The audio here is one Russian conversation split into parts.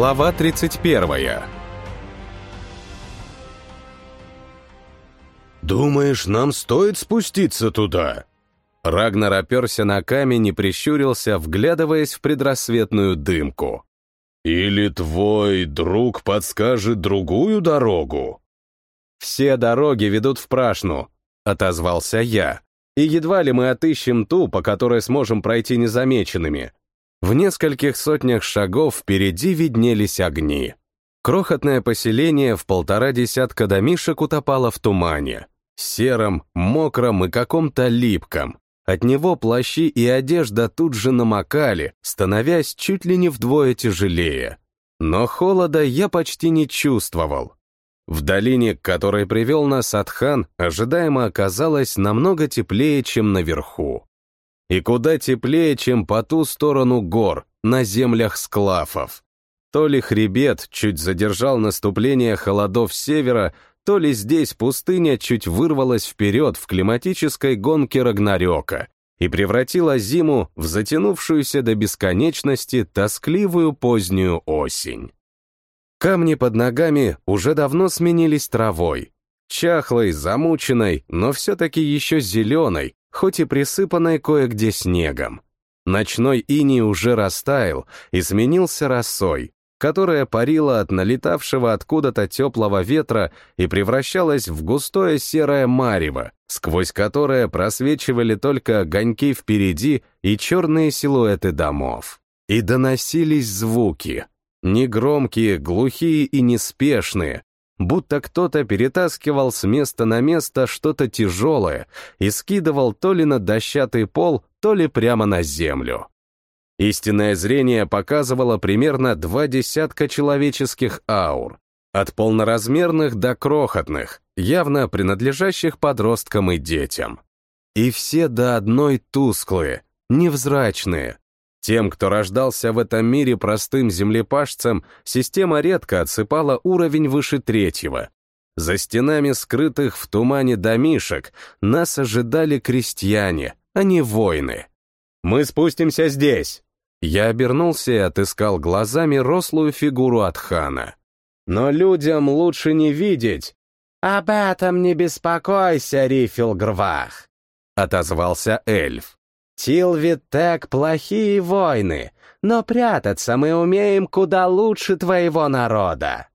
Глава 31 «Думаешь, нам стоит спуститься туда?» Рагнар оперся на камень и прищурился, вглядываясь в предрассветную дымку. «Или твой друг подскажет другую дорогу?» «Все дороги ведут в Прашну», — отозвался я. «И едва ли мы отыщем ту, по которой сможем пройти незамеченными. В нескольких сотнях шагов впереди виднелись огни. Крохотное поселение в полтора десятка домишек утопало в тумане. Сером, мокром и каком-то липком. От него плащи и одежда тут же намокали, становясь чуть ли не вдвое тяжелее. Но холода я почти не чувствовал. В долине, к которой привел нас Атхан, ожидаемо оказалось намного теплее, чем наверху и куда теплее, чем по ту сторону гор, на землях склафов. То ли хребет чуть задержал наступление холодов севера, то ли здесь пустыня чуть вырвалась вперед в климатической гонке Рагнарёка и превратила зиму в затянувшуюся до бесконечности тоскливую позднюю осень. Камни под ногами уже давно сменились травой, чахлой, замученной, но все-таки еще зеленой, хоть и присыпанной кое-где снегом. Ночной иней уже растаял и сменился росой, которая парила от налетавшего откуда-то теплого ветра и превращалась в густое серое марево, сквозь которое просвечивали только огоньки впереди и черные силуэты домов. И доносились звуки. Негромкие, глухие и неспешные, будто кто-то перетаскивал с места на место что-то тяжелое и скидывал то ли на дощатый пол, то ли прямо на землю. Истинное зрение показывало примерно два десятка человеческих аур, от полноразмерных до крохотных, явно принадлежащих подросткам и детям. И все до одной тусклые, невзрачные, тем, кто рождался в этом мире простым землепашцем, система редко отсыпала уровень выше третьего. За стенами скрытых в тумане домишек нас ожидали крестьяне, а не воины. «Мы спустимся здесь!» Я обернулся и отыскал глазами рослую фигуру Атхана. «Но людям лучше не видеть!» «Об этом не беспокойся, Рифилгрвах!» — отозвался эльф. Тилвитек плохие войны, но прятаться мы умеем куда лучше твоего народа.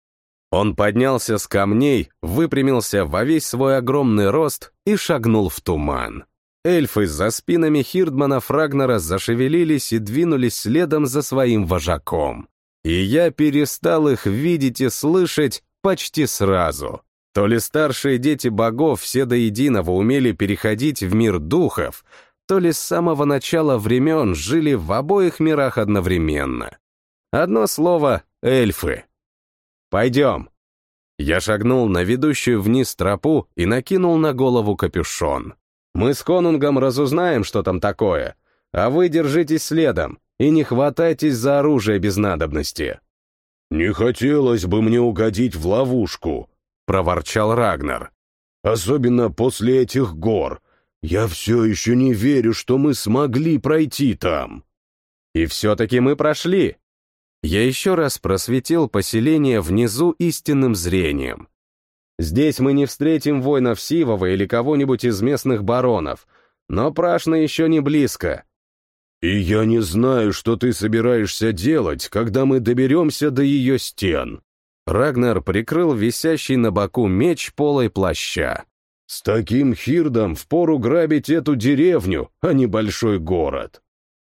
Он поднялся с камней, выпрямился во весь свой огромный рост и шагнул в туман. Эльфы за спинами Хирдмана Фрагнера зашевелились и двинулись следом за своим вожаком. И я перестал их видеть и слышать почти сразу. То ли старшие дети богов все до единого умели переходить в мир духов, то ли с самого начала времен жили в обоих мирах одновременно. Одно слово — эльфы. «Пойдем». Я шагнул на ведущую вниз тропу и накинул на голову капюшон. «Мы с Конунгом разузнаем, что там такое, а вы держитесь следом и не хватайтесь за оружие без надобности». «Не хотелось бы мне угодить в ловушку», — проворчал Рагнар. «Особенно после этих гор. Я все еще не верю, что мы смогли пройти там. И все-таки мы прошли. Я еще раз просветил поселение внизу истинным зрением. Здесь мы не встретим воинов Сивова или кого-нибудь из местных баронов, но Прашна еще не близко. И я не знаю, что ты собираешься делать, когда мы доберемся до ее стен. Рагнар прикрыл висящий на боку меч полой плаща. С таким хирдом впору грабить эту деревню, а не большой город.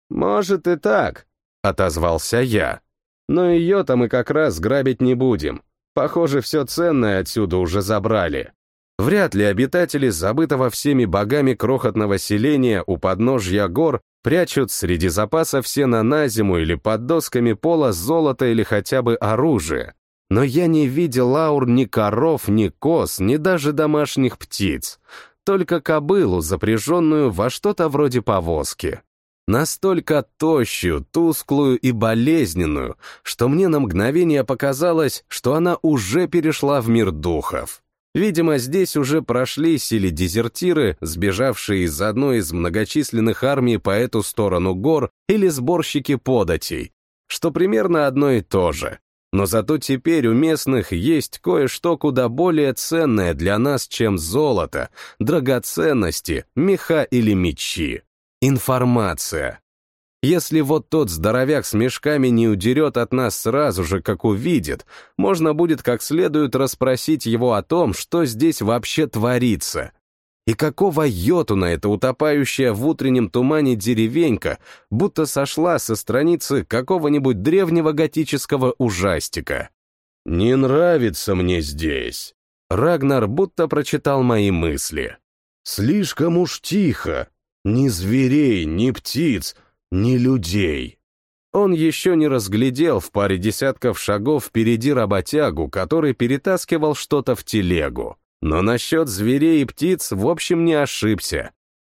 Может и так, отозвался я. Но ее-то мы как раз грабить не будем. Похоже, все ценное отсюда уже забрали. Вряд ли обитатели забытого всеми богами крохотного селения у подножья гор прячут среди запасов сена на зиму или под досками пола золото или хотя бы оружие но я не видел аур ни коров, ни коз, ни даже домашних птиц, только кобылу, запряженную во что-то вроде повозки. Настолько тощую, тусклую и болезненную, что мне на мгновение показалось, что она уже перешла в мир духов. Видимо, здесь уже прошлись или дезертиры, сбежавшие из одной из многочисленных армий по эту сторону гор, или сборщики податей, что примерно одно и то же. Но зато теперь у местных есть кое-что куда более ценное для нас, чем золото, драгоценности, меха или мечи. Информация. Если вот тот здоровяк с мешками не удерет от нас сразу же, как увидит, можно будет как следует расспросить его о том, что здесь вообще творится. И какого йотуна эта утопающая в утреннем тумане деревенька будто сошла со страницы какого-нибудь древнего готического ужастика. «Не нравится мне здесь». Рагнар будто прочитал мои мысли. «Слишком уж тихо. Ни зверей, ни птиц, ни людей. Он еще не разглядел в паре десятков шагов впереди работягу, который перетаскивал что-то в телегу. Но насчет зверей и птиц в общем не ошибся.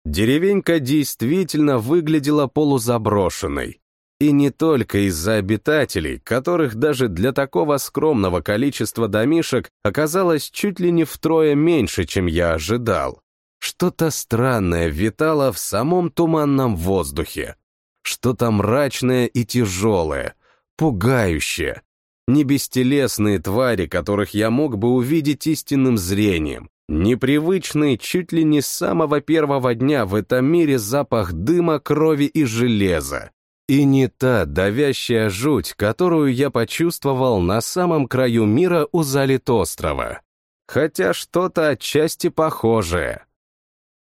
Деревенька действительно выглядела полузаброшенной. И не только из-за обитателей, которых даже для такого скромного количества домишек оказалось чуть ли не втрое меньше, чем я ожидал. Что-то странное витало в самом туманном воздухе. Что-то мрачное и тяжелое, пугающее. Не бестелесные твари, которых я мог бы увидеть истинным зрением. Непривычный чуть ли не с самого первого дня в этом мире запах дыма, крови и железа. И не та давящая жуть, которую я почувствовал на самом краю мира у залит острова. Хотя что-то отчасти похожее.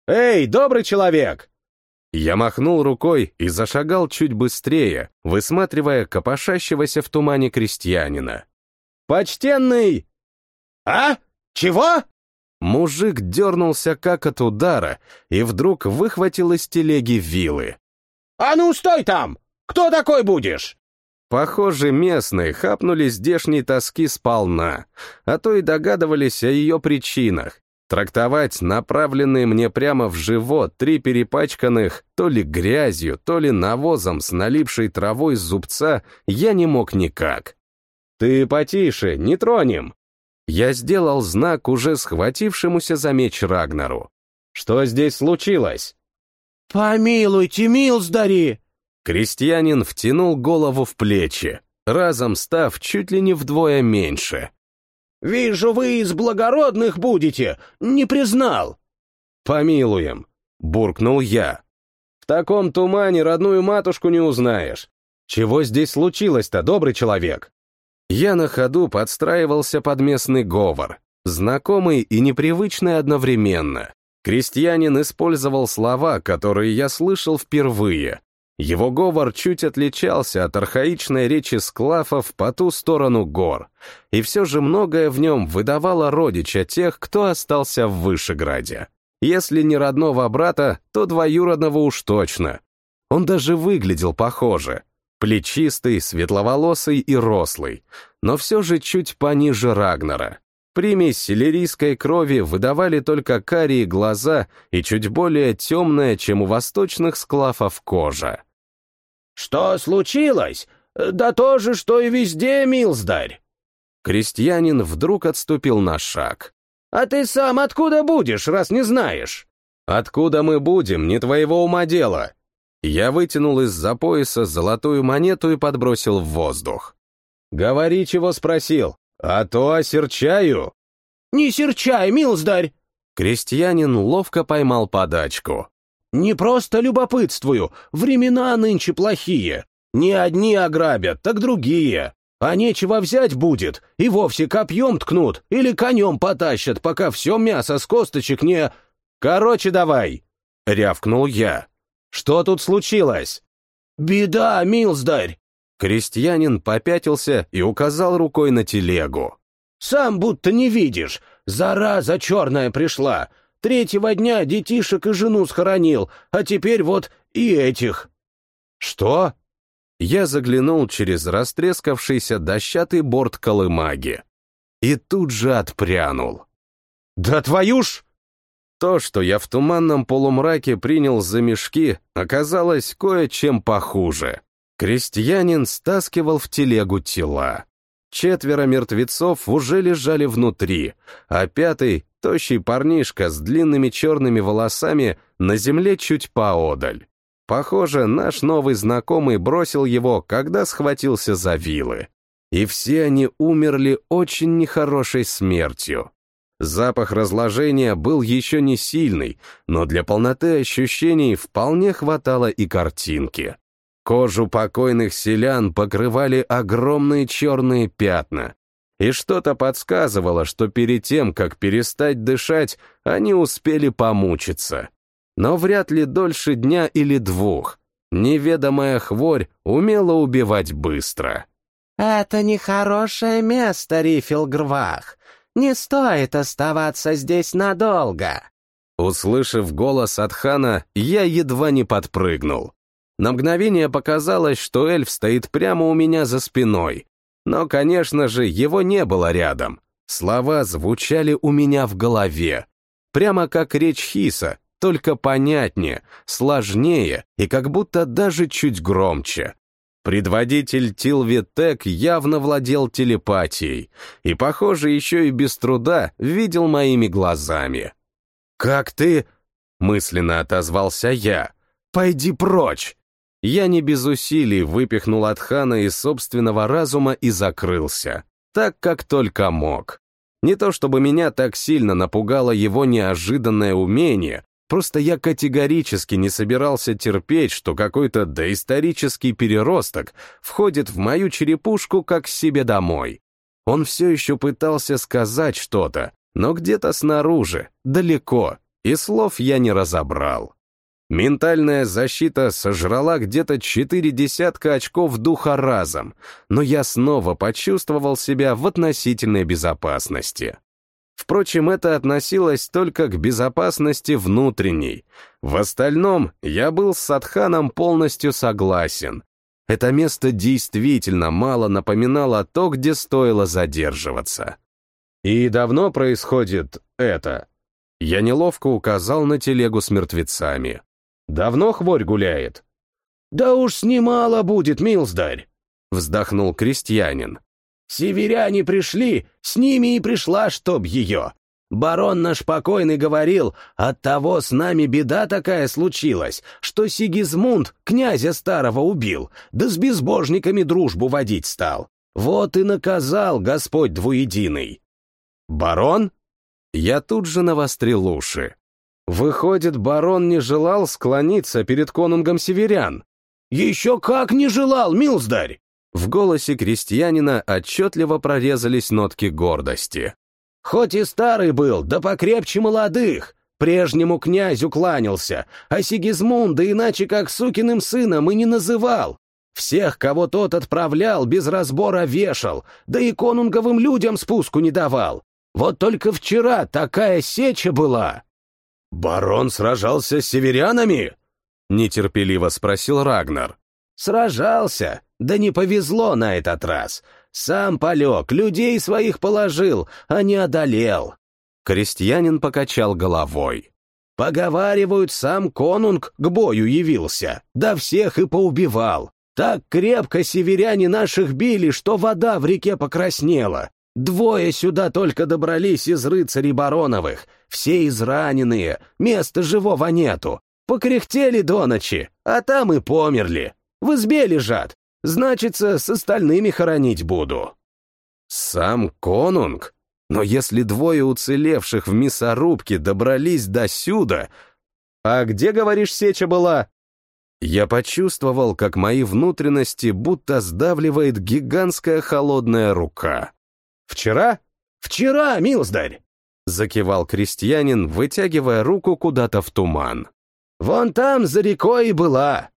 «Эй, добрый человек!» Я махнул рукой и зашагал чуть быстрее, высматривая копошащегося в тумане крестьянина. «Почтенный!» «А? Чего?» Мужик дернулся как от удара и вдруг выхватил из телеги вилы. «А ну, стой там! Кто такой будешь?» Похоже, местные хапнули здешней тоски сполна, а то и догадывались о ее причинах, Трактовать направленные мне прямо в живот три перепачканных то ли грязью, то ли навозом с налипшей травой зубца я не мог никак. «Ты потише, не тронем!» Я сделал знак уже схватившемуся за меч Рагнару. «Что здесь случилось?» «Помилуйте, милздари!» Крестьянин втянул голову в плечи, разом став чуть ли не вдвое меньше. Вижу, вы из благородных будете, не признал. Помилуем, буркнул я. В таком тумане родную матушку не узнаешь. Чего здесь случилось-то, добрый человек? Я на ходу подстраивался под местный говор, знакомый и непривычный одновременно. Крестьянин использовал слова, которые я слышал впервые. Его говор чуть отличался от архаичной речи склафов по ту сторону гор, и все же многое в нем выдавало родича тех, кто остался в Вышеграде. Если не родного брата, то двоюродного уж точно. Он даже выглядел похоже. Плечистый, светловолосый и рослый, но все же чуть пониже Рагнера. Примесь селерийской крови выдавали только карие глаза и чуть более темная, чем у восточных склафов кожа. «Что случилось? Да то же, что и везде, милздарь!» Крестьянин вдруг отступил на шаг. «А ты сам откуда будешь, раз не знаешь?» «Откуда мы будем, не твоего ума дело!» Я вытянул из-за пояса золотую монету и подбросил в воздух. «Говори, чего спросил, а то осерчаю!» «Не серчай, милздарь!» Крестьянин ловко поймал подачку. Не просто любопытствую, времена нынче плохие. Не одни ограбят, так другие. А нечего взять будет, и вовсе копьем ткнут или конем потащат, пока все мясо с косточек не... Короче, давай!» — рявкнул я. «Что тут случилось?» «Беда, милздарь!» Крестьянин попятился и указал рукой на телегу. «Сам будто не видишь, зараза черная пришла, Третьего дня детишек и жену схоронил, а теперь вот и этих». «Что?» Я заглянул через растрескавшийся дощатый борт колымаги. И тут же отпрянул. «Да твою ж!» То, что я в туманном полумраке принял за мешки, оказалось кое-чем похуже. Крестьянин стаскивал в телегу тела. Четверо мертвецов уже лежали внутри, а пятый, тощий парнишка с длинными черными волосами, на земле чуть поодаль. Похоже, наш новый знакомый бросил его, когда схватился за вилы. И все они умерли очень нехорошей смертью. Запах разложения был еще не сильный, но для полноты ощущений вполне хватало и картинки. Кожу покойных селян покрывали огромные черные пятна, и что-то подсказывало, что перед тем, как перестать дышать, они успели помучиться. Но вряд ли дольше дня или двух. Неведомая хворь умела убивать быстро. «Это нехорошее место, Рифилгрвах. Не стоит оставаться здесь надолго». Услышав голос от хана, я едва не подпрыгнул. На мгновение показалось, что эльф стоит прямо у меня за спиной, но, конечно же, его не было рядом. Слова звучали у меня в голове. Прямо как речь Хиса, только понятнее, сложнее и как будто даже чуть громче. Предводитель Тилвитек явно владел телепатией и, похоже, еще и без труда видел моими глазами. «Как ты?» — мысленно отозвался я. «Пойди прочь!» Я не без усилий выпихнул от хана из собственного разума и закрылся, так как только мог. Не то чтобы меня так сильно напугало его неожиданное умение, просто я категорически не собирался терпеть, что какой-то доисторический переросток входит в мою черепушку как себе домой. Он все еще пытался сказать что-то, но где-то снаружи, далеко, и слов я не разобрал. Ментальная защита сожрала где-то четыре десятка очков духа разом, но я снова почувствовал себя в относительной безопасности. Впрочем, это относилось только к безопасности внутренней. В остальном я был с Садханом полностью согласен. Это место действительно мало напоминало то, где стоило задерживаться. И давно происходит это? Я неловко указал на телегу с мертвецами. Давно хворь гуляет?» «Да уж снимала будет, милздарь!» — вздохнул крестьянин. «Северяне пришли, с ними и пришла, чтоб ее. Барон наш покойный говорил, оттого с нами беда такая случилась, что Сигизмунд князя старого убил, да с безбожниками дружбу водить стал. Вот и наказал Господь двуединый». «Барон?» Я тут же навострил уши. Выходит, барон не желал склониться перед конунгом северян. «Еще как не желал, милздарь!» В голосе крестьянина отчетливо прорезались нотки гордости. «Хоть и старый был, да покрепче молодых. Прежнему князю кланялся, а Сигизмунда иначе как сукиным сыном и не называл. Всех, кого тот отправлял, без разбора вешал, да и конунговым людям спуску не давал. Вот только вчера такая сеча была!» «Барон сражался с северянами?» — нетерпеливо спросил Рагнар. «Сражался, да не повезло на этот раз. Сам полег, людей своих положил, а не одолел». Крестьянин покачал головой. «Поговаривают, сам конунг к бою явился, да всех и поубивал. Так крепко северяне наших били, что вода в реке покраснела. Двое сюда только добрались из рыцарей Бароновых, все израненные, места живого нету. Покряхтели до ночи, а там и померли. В избе лежат, значится, с остальными хоронить буду». «Сам конунг? Но если двое уцелевших в мясорубке добрались до сюда... А где, говоришь, сеча была?» Я почувствовал, как мои внутренности будто сдавливает гигантская холодная рука. «Вчера?» «Вчера, милздарь!» — закивал крестьянин, вытягивая руку куда-то в туман. «Вон там, за рекой и была.